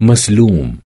مسلوم.